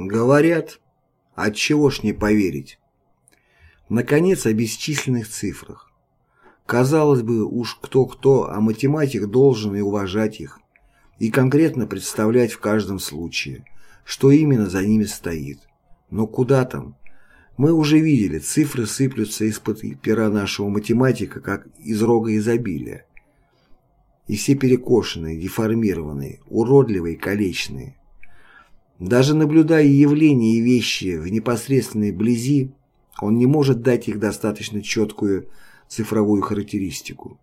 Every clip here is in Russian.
Говорят, отчего ж не поверить. Наконец, о бесчисленных цифрах. Казалось бы, уж кто-кто, а математик должен и уважать их, и конкретно представлять в каждом случае, что именно за ними стоит. Но куда там? Мы уже видели, цифры сыплются из-под пера нашего математика, как из рога изобилия. И все перекошенные, деформированные, уродливые, калечные. Даже наблюдая явления и вещи в непосредственной близи, он не может дать их достаточно четкую цифровую характеристику.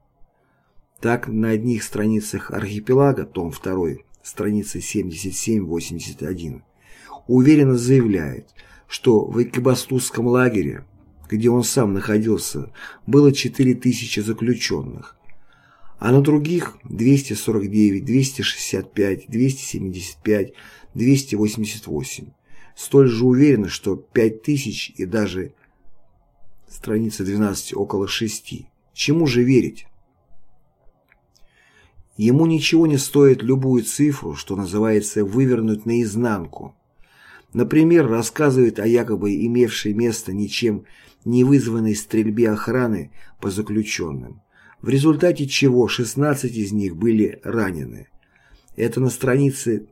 Так, на одних страницах архипелага, том 2, страница 77-81, уверенно заявляет, что в Экибастузском лагере, где он сам находился, было 4000 заключенных, а на других 249, 265, 275, 288. Столь же уверенно, что 5000 и даже страница 12 около 6. Чему же верить? Ему ничего не стоит любую цифру, что называется, вывернуть наизнанку. Например, рассказывает о якобы имевшей место ничем не вызванной стрельбе охраны по заключенным, в результате чего 16 из них были ранены. Это на странице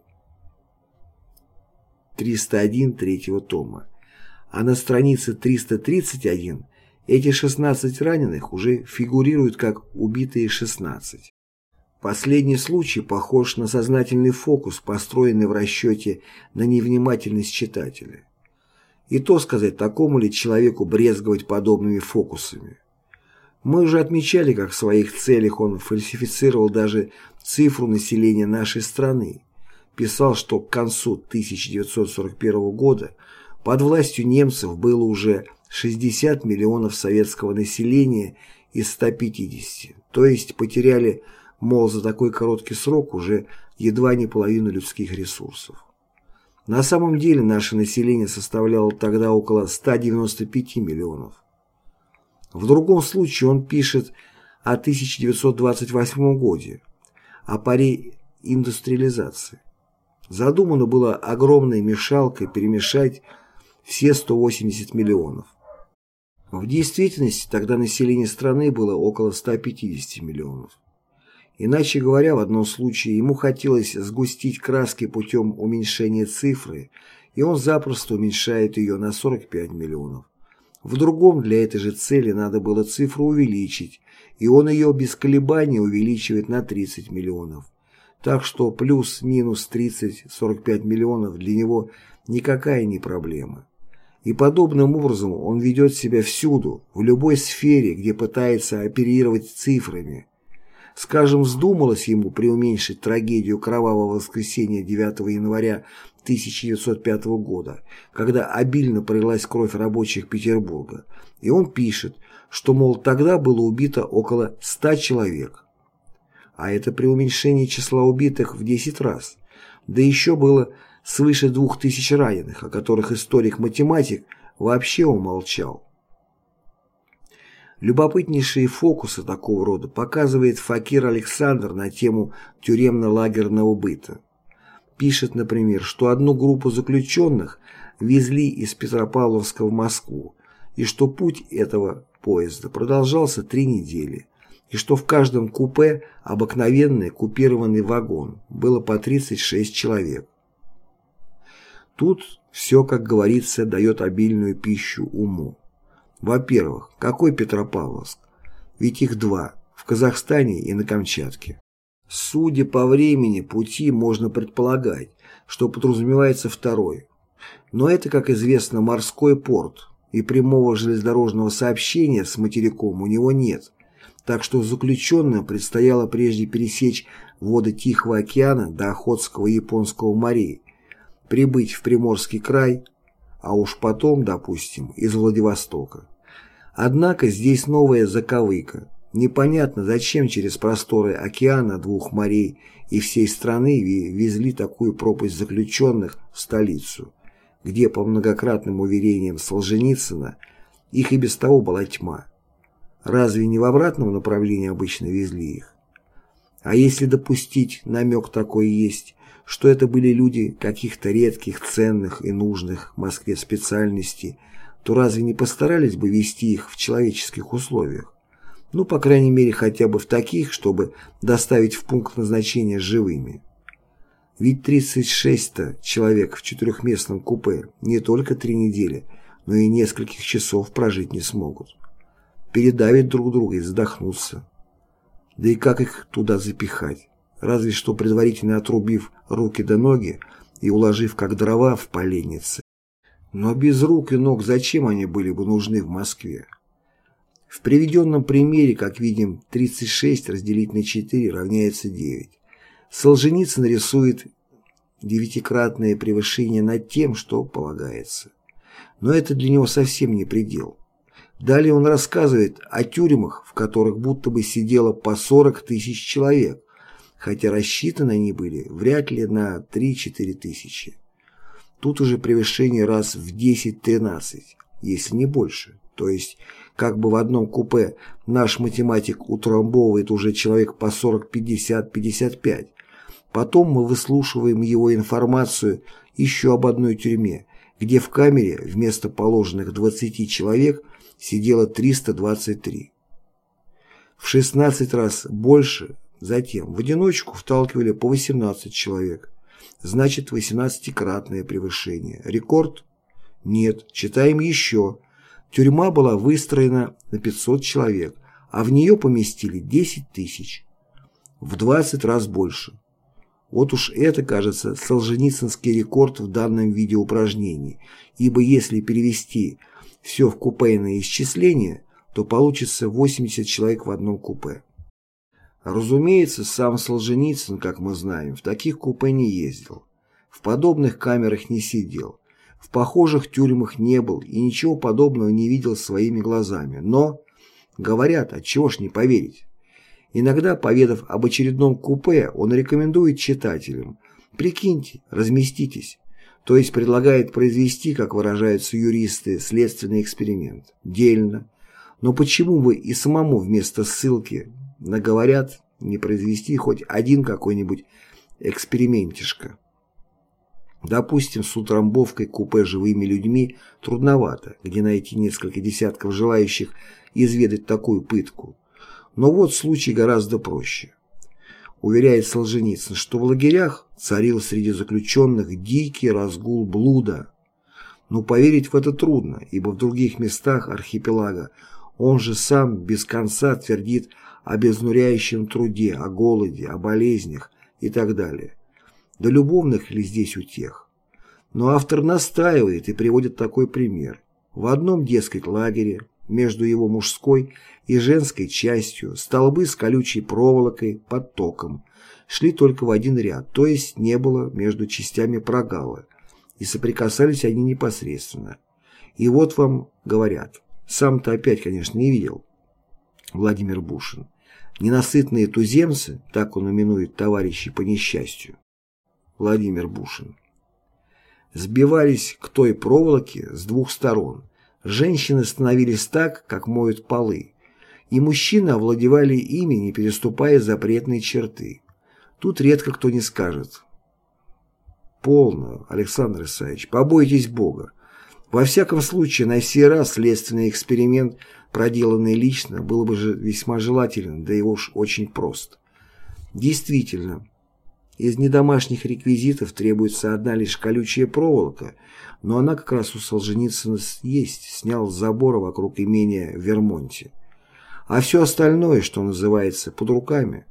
301 третьего тома. А на странице 331 эти 16 раненых уже фигурируют как убитые 16. Последний случай похож на сознательный фокус, построенный в расчете на невнимательность читателя. И то сказать, такому ли человеку брезговать подобными фокусами. Мы уже отмечали, как в своих целях он фальсифицировал даже цифру населения нашей страны, писал, что к концу 1941 года под властью немцев было уже 60 миллионов советского населения из 150, то есть потеряли, мол, за такой короткий срок уже едва не половину людских ресурсов. На самом деле наше население составляло тогда около 195 миллионов. В другом случае он пишет о 1928 годе, о паре индустриализации. Задумано было огромной мешалкой перемешать все 180 миллионов. В действительности тогда население страны было около 150 миллионов. Иначе говоря, в одном случае ему хотелось сгустить краски путем уменьшения цифры, и он запросто уменьшает ее на 45 миллионов. В другом для этой же цели надо было цифру увеличить, и он ее без колебаний увеличивает на 30 миллионов. Так что плюс-минус 30-45 миллионов для него никакая не проблема. И подобным образом он ведет себя всюду, в любой сфере, где пытается оперировать цифрами. Скажем, вздумалось ему преуменьшить трагедию кровавого воскресенья 9 января 1905 года, когда обильно пролилась кровь рабочих Петербурга, и он пишет, что, мол, тогда было убито около 100 человек а это при уменьшении числа убитых в 10 раз. Да еще было свыше двух тысяч раненых, о которых историк-математик вообще умолчал. Любопытнейшие фокусы такого рода показывает Факир Александр на тему тюремно-лагерного быта. Пишет, например, что одну группу заключенных везли из Петропавловска в Москву, и что путь этого поезда продолжался три недели, и что в каждом купе обыкновенный купированный вагон было по 36 человек. Тут все, как говорится, дает обильную пищу уму. Во-первых, какой Петропавловск? Ведь их два, в Казахстане и на Камчатке. Судя по времени пути, можно предполагать, что подразумевается второй. Но это, как известно, морской порт, и прямого железнодорожного сообщения с материком у него нет так что заключенным предстояло прежде пересечь воды Тихого океана до Охотского и Японского морей, прибыть в Приморский край, а уж потом, допустим, из Владивостока. Однако здесь новая заковыка. Непонятно, зачем через просторы океана двух морей и всей страны везли такую пропасть заключенных в столицу, где, по многократным уверениям Солженицына, их и без того была тьма. Разве не в обратном направлении обычно везли их? А если допустить, намек такой есть, что это были люди каких-то редких, ценных и нужных в Москве специальностей, то разве не постарались бы вести их в человеческих условиях? Ну, по крайней мере, хотя бы в таких, чтобы доставить в пункт назначения живыми. Ведь 36-то человек в четырехместном купе не только три недели, но и нескольких часов прожить не смогут. Передавят друг друга и задохнутся. Да и как их туда запихать? Разве что предварительно отрубив руки до ноги и уложив как дрова в поленнице. Но без рук и ног зачем они были бы нужны в Москве? В приведенном примере, как видим, 36 разделить на 4 равняется 9. Солженицын рисует девятикратное превышение над тем, что полагается. Но это для него совсем не предел. Далее он рассказывает о тюрьмах, в которых будто бы сидело по 40 тысяч человек, хотя рассчитаны они были вряд ли на 3-4 тысячи. Тут уже превышение раз в 10-13, если не больше. То есть, как бы в одном купе наш математик утрамбовывает уже человек по 40, 50, 55. Потом мы выслушиваем его информацию еще об одной тюрьме, где в камере вместо положенных 20 человек сидело 323. В 16 раз больше затем в одиночку вталкивали по 18 человек. Значит, 18-кратное превышение. Рекорд? Нет. Читаем еще. Тюрьма была выстроена на 500 человек, а в нее поместили 10 тысяч. В 20 раз больше. Вот уж это, кажется, солженицынский рекорд в данном виде упражнений, ибо если перевести все в купейное исчисление, то получится 80 человек в одном купе. Разумеется, сам Солженицын, как мы знаем, в таких купе не ездил, в подобных камерах не сидел, в похожих тюрьмах не был и ничего подобного не видел своими глазами, но, говорят, отчего ж не поверить. Иногда, поведав об очередном купе, он рекомендует читателям «Прикиньте, разместитесь», то есть предлагает произвести, как выражаются юристы, следственный эксперимент. Дельно. Но почему бы и самому вместо ссылки наговорят не произвести хоть один какой-нибудь экспериментишко? Допустим, с утрамбовкой купе живыми людьми трудновато, где найти несколько десятков желающих изведать такую пытку. Но вот случай гораздо проще. Уверяет Солженицын, что в лагерях царил среди заключенных дикий разгул блуда. Но поверить в это трудно, ибо в других местах архипелага он же сам без конца твердит о безнуряющем труде, о голоде, о болезнях и так далее. Да любовных ли здесь утех? Но автор настаивает и приводит такой пример. В одном, дескать, лагере между его мужской и женской частью столбы с колючей проволокой под током шли только в один ряд, то есть не было между частями прогала, и соприкасались они непосредственно. И вот вам говорят, сам-то опять, конечно, не видел, Владимир Бушин, ненасытные туземцы, так он именует товарищей по несчастью, Владимир Бушин, сбивались к той проволоке с двух сторон – Женщины становились так, как моют полы, и мужчины овладевали ими, не переступая запретные черты. Тут редко кто не скажет. Полно, Александр Исаевич, побойтесь Бога. Во всяком случае, на сей раз следственный эксперимент, проделанный лично, был бы же весьма желателен, да и уж очень прост. Действительно, из недомашних реквизитов требуется одна лишь колючая проволока, но она как раз у Солженицына есть, снял с забора вокруг имения в Вермонте. А все остальное, что называется, под руками.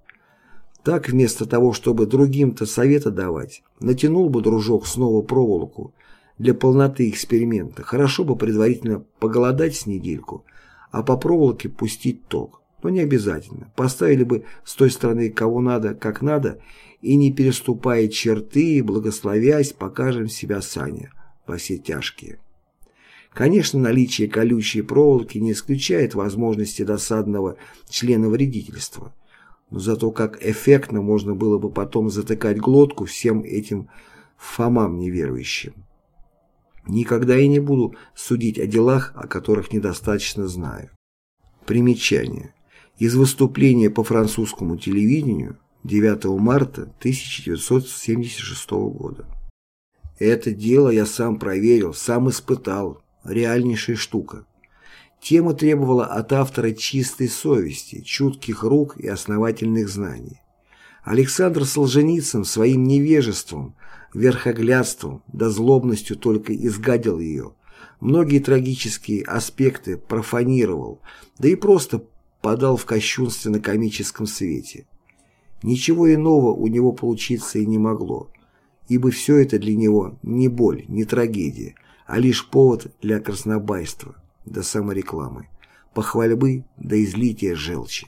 Так вместо того, чтобы другим-то совета давать, натянул бы дружок снова проволоку для полноты эксперимента. Хорошо бы предварительно поголодать с недельку, а по проволоке пустить ток. Но не обязательно. Поставили бы с той стороны кого надо, как надо, и не переступая черты, благословясь, покажем себя Саня во все тяжкие. Конечно, наличие колючей проволоки не исключает возможности досадного члена вредительства, но зато как эффектно можно было бы потом затыкать глотку всем этим фомам неверующим. Никогда я не буду судить о делах, о которых недостаточно знаю. Примечание. Из выступления по французскому телевидению 9 марта 1976 года. Это дело я сам проверил, сам испытал. Реальнейшая штука. Тема требовала от автора чистой совести, чутких рук и основательных знаний. Александр Солженицын своим невежеством, верхоглядством да злобностью только изгадил ее. Многие трагические аспекты профанировал, да и просто подал в кощунственно-комическом свете. Ничего иного у него получиться и не могло ибо все это для него не боль, не трагедия, а лишь повод для краснобайства, до саморекламы, похвальбы до излития желчи.